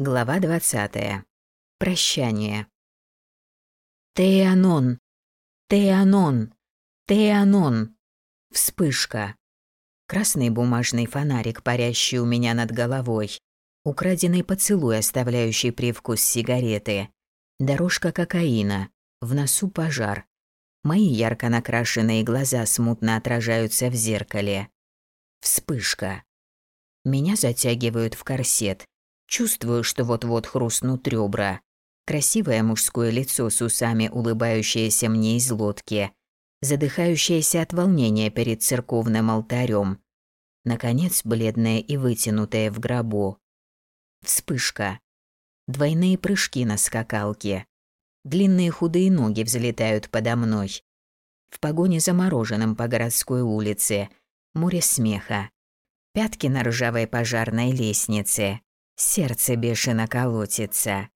Глава 20. Прощание. Теанон. Теанон. Теанон. Вспышка. Красный бумажный фонарик, парящий у меня над головой. Украденный поцелуй, оставляющий привкус сигареты. Дорожка кокаина. В носу пожар. Мои ярко накрашенные глаза смутно отражаются в зеркале. Вспышка. Меня затягивают в корсет. Чувствую, что вот-вот хрустнут ребра. Красивое мужское лицо с усами, улыбающееся мне из лодки. Задыхающееся от волнения перед церковным алтарем. Наконец, бледное и вытянутое в гробу. Вспышка. Двойные прыжки на скакалке. Длинные худые ноги взлетают подо мной. В погоне за мороженым по городской улице. Море смеха. Пятки на ржавой пожарной лестнице. Сердце бешено колотится.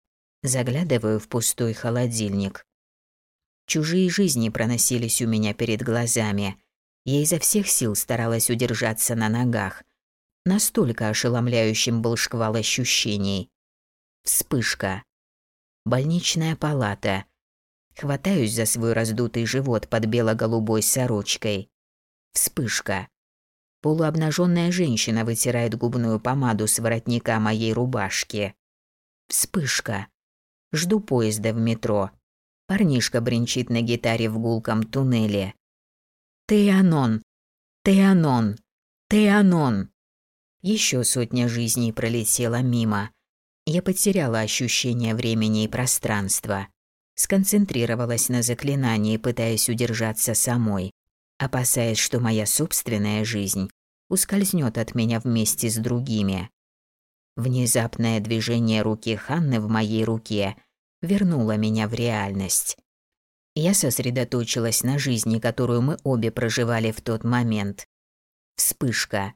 Заглядываю в пустой холодильник. Чужие жизни проносились у меня перед глазами. Я изо всех сил старалась удержаться на ногах. Настолько ошеломляющим был шквал ощущений. Вспышка. Больничная палата. Хватаюсь за свой раздутый живот под бело-голубой сорочкой. Вспышка. Полуобнаженная женщина вытирает губную помаду с воротника моей рубашки. Вспышка. Жду поезда в метро. Парнишка бренчит на гитаре в гулком туннеле. Теанон, Теанон, Теанон. Еще сотня жизней пролетела мимо. Я потеряла ощущение времени и пространства. Сконцентрировалась на заклинании, пытаясь удержаться самой опасаясь, что моя собственная жизнь ускользнет от меня вместе с другими. Внезапное движение руки Ханны в моей руке вернуло меня в реальность. Я сосредоточилась на жизни, которую мы обе проживали в тот момент. Вспышка.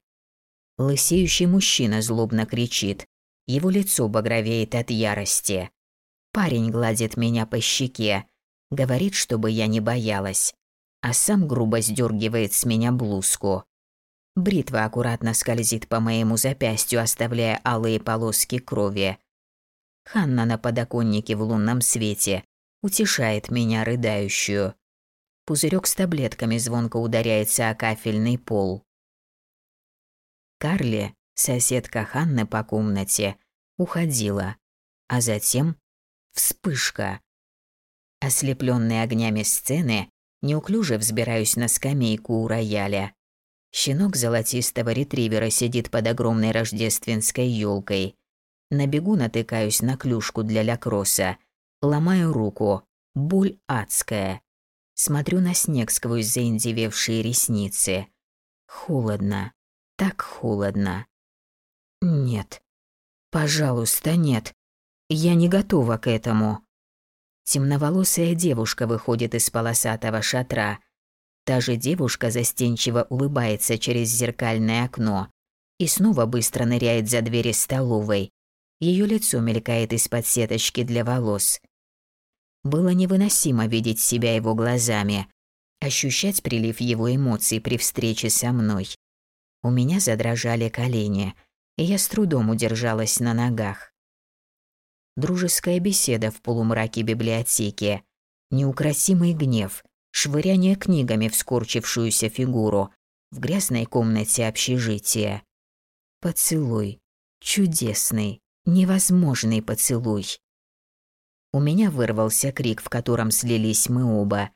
Лысеющий мужчина злобно кричит. Его лицо багровеет от ярости. Парень гладит меня по щеке, говорит, чтобы я не боялась а сам грубо сдергивает с меня блузку. Бритва аккуратно скользит по моему запястью, оставляя алые полоски крови. Ханна на подоконнике в лунном свете утешает меня рыдающую. Пузырек с таблетками звонко ударяется о кафельный пол. Карли, соседка Ханны по комнате, уходила, а затем вспышка. Ослепленные огнями сцены, Неуклюже взбираюсь на скамейку у рояля. Щенок золотистого ретривера сидит под огромной рождественской елкой. На бегу натыкаюсь на клюшку для лакросса. Ломаю руку. Боль адская. Смотрю на снег сквозь заиндевевшие ресницы. Холодно. Так холодно. Нет. Пожалуйста, нет. Я не готова к этому. Темноволосая девушка выходит из полосатого шатра. Та же девушка застенчиво улыбается через зеркальное окно и снова быстро ныряет за двери столовой. Ее лицо мелькает из-под сеточки для волос. Было невыносимо видеть себя его глазами, ощущать прилив его эмоций при встрече со мной. У меня задрожали колени, и я с трудом удержалась на ногах дружеская беседа в полумраке библиотеки, неукротимый гнев, швыряние книгами в скорчившуюся фигуру в грязной комнате общежития. Поцелуй. Чудесный, невозможный поцелуй. У меня вырвался крик, в котором слились мы оба.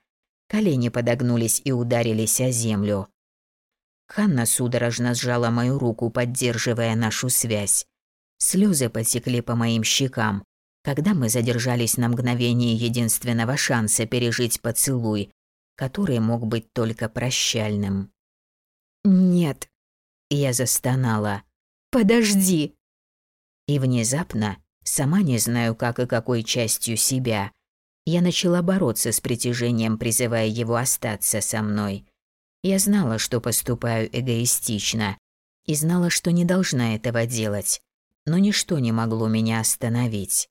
Колени подогнулись и ударились о землю. Ханна судорожно сжала мою руку, поддерживая нашу связь. Слезы потекли по моим щекам, когда мы задержались на мгновение единственного шанса пережить поцелуй, который мог быть только прощальным. «Нет», — я застонала. «Подожди!» И внезапно, сама не знаю как и какой частью себя, я начала бороться с притяжением, призывая его остаться со мной. Я знала, что поступаю эгоистично, и знала, что не должна этого делать, но ничто не могло меня остановить.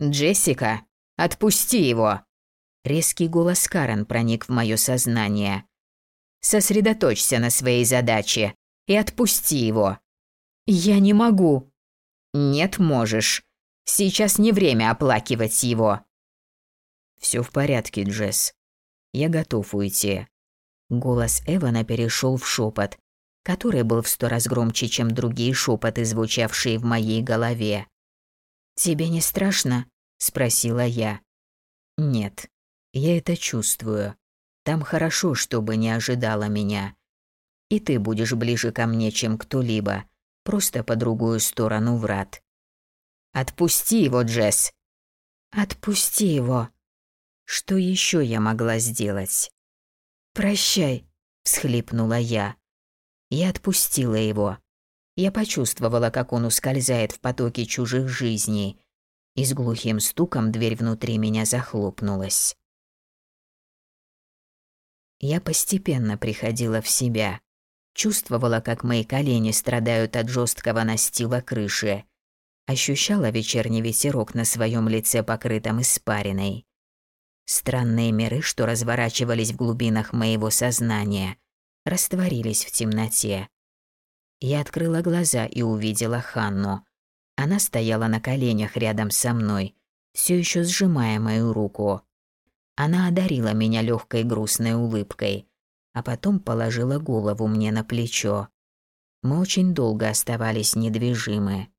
«Джессика, отпусти его!» Резкий голос Карен проник в мое сознание. «Сосредоточься на своей задаче и отпусти его». «Я не могу». «Нет, можешь. Сейчас не время оплакивать его. Все в порядке, Джесс. Я готов уйти. Голос Эвана перешел в шепот, который был в сто раз громче, чем другие шепоты, звучавшие в моей голове. «Тебе не страшно?» – спросила я. «Нет, я это чувствую. Там хорошо, чтобы не ожидала меня. И ты будешь ближе ко мне, чем кто-либо, просто по другую сторону врат». «Отпусти его, Джесс!» «Отпусти его!» Что еще я могла сделать? «Прощай», – всхлипнула я. Я отпустила его. Я почувствовала, как он ускользает в потоке чужих жизней, и с глухим стуком дверь внутри меня захлопнулась. Я постепенно приходила в себя. Чувствовала, как мои колени страдают от жесткого настила крыши. Ощущала вечерний ветерок на своем лице, покрытом испариной. Странные миры, что разворачивались в глубинах моего сознания, растворились в темноте. Я открыла глаза и увидела Ханну. Она стояла на коленях рядом со мной, все еще сжимая мою руку. Она одарила меня легкой грустной улыбкой, а потом положила голову мне на плечо. Мы очень долго оставались недвижимы.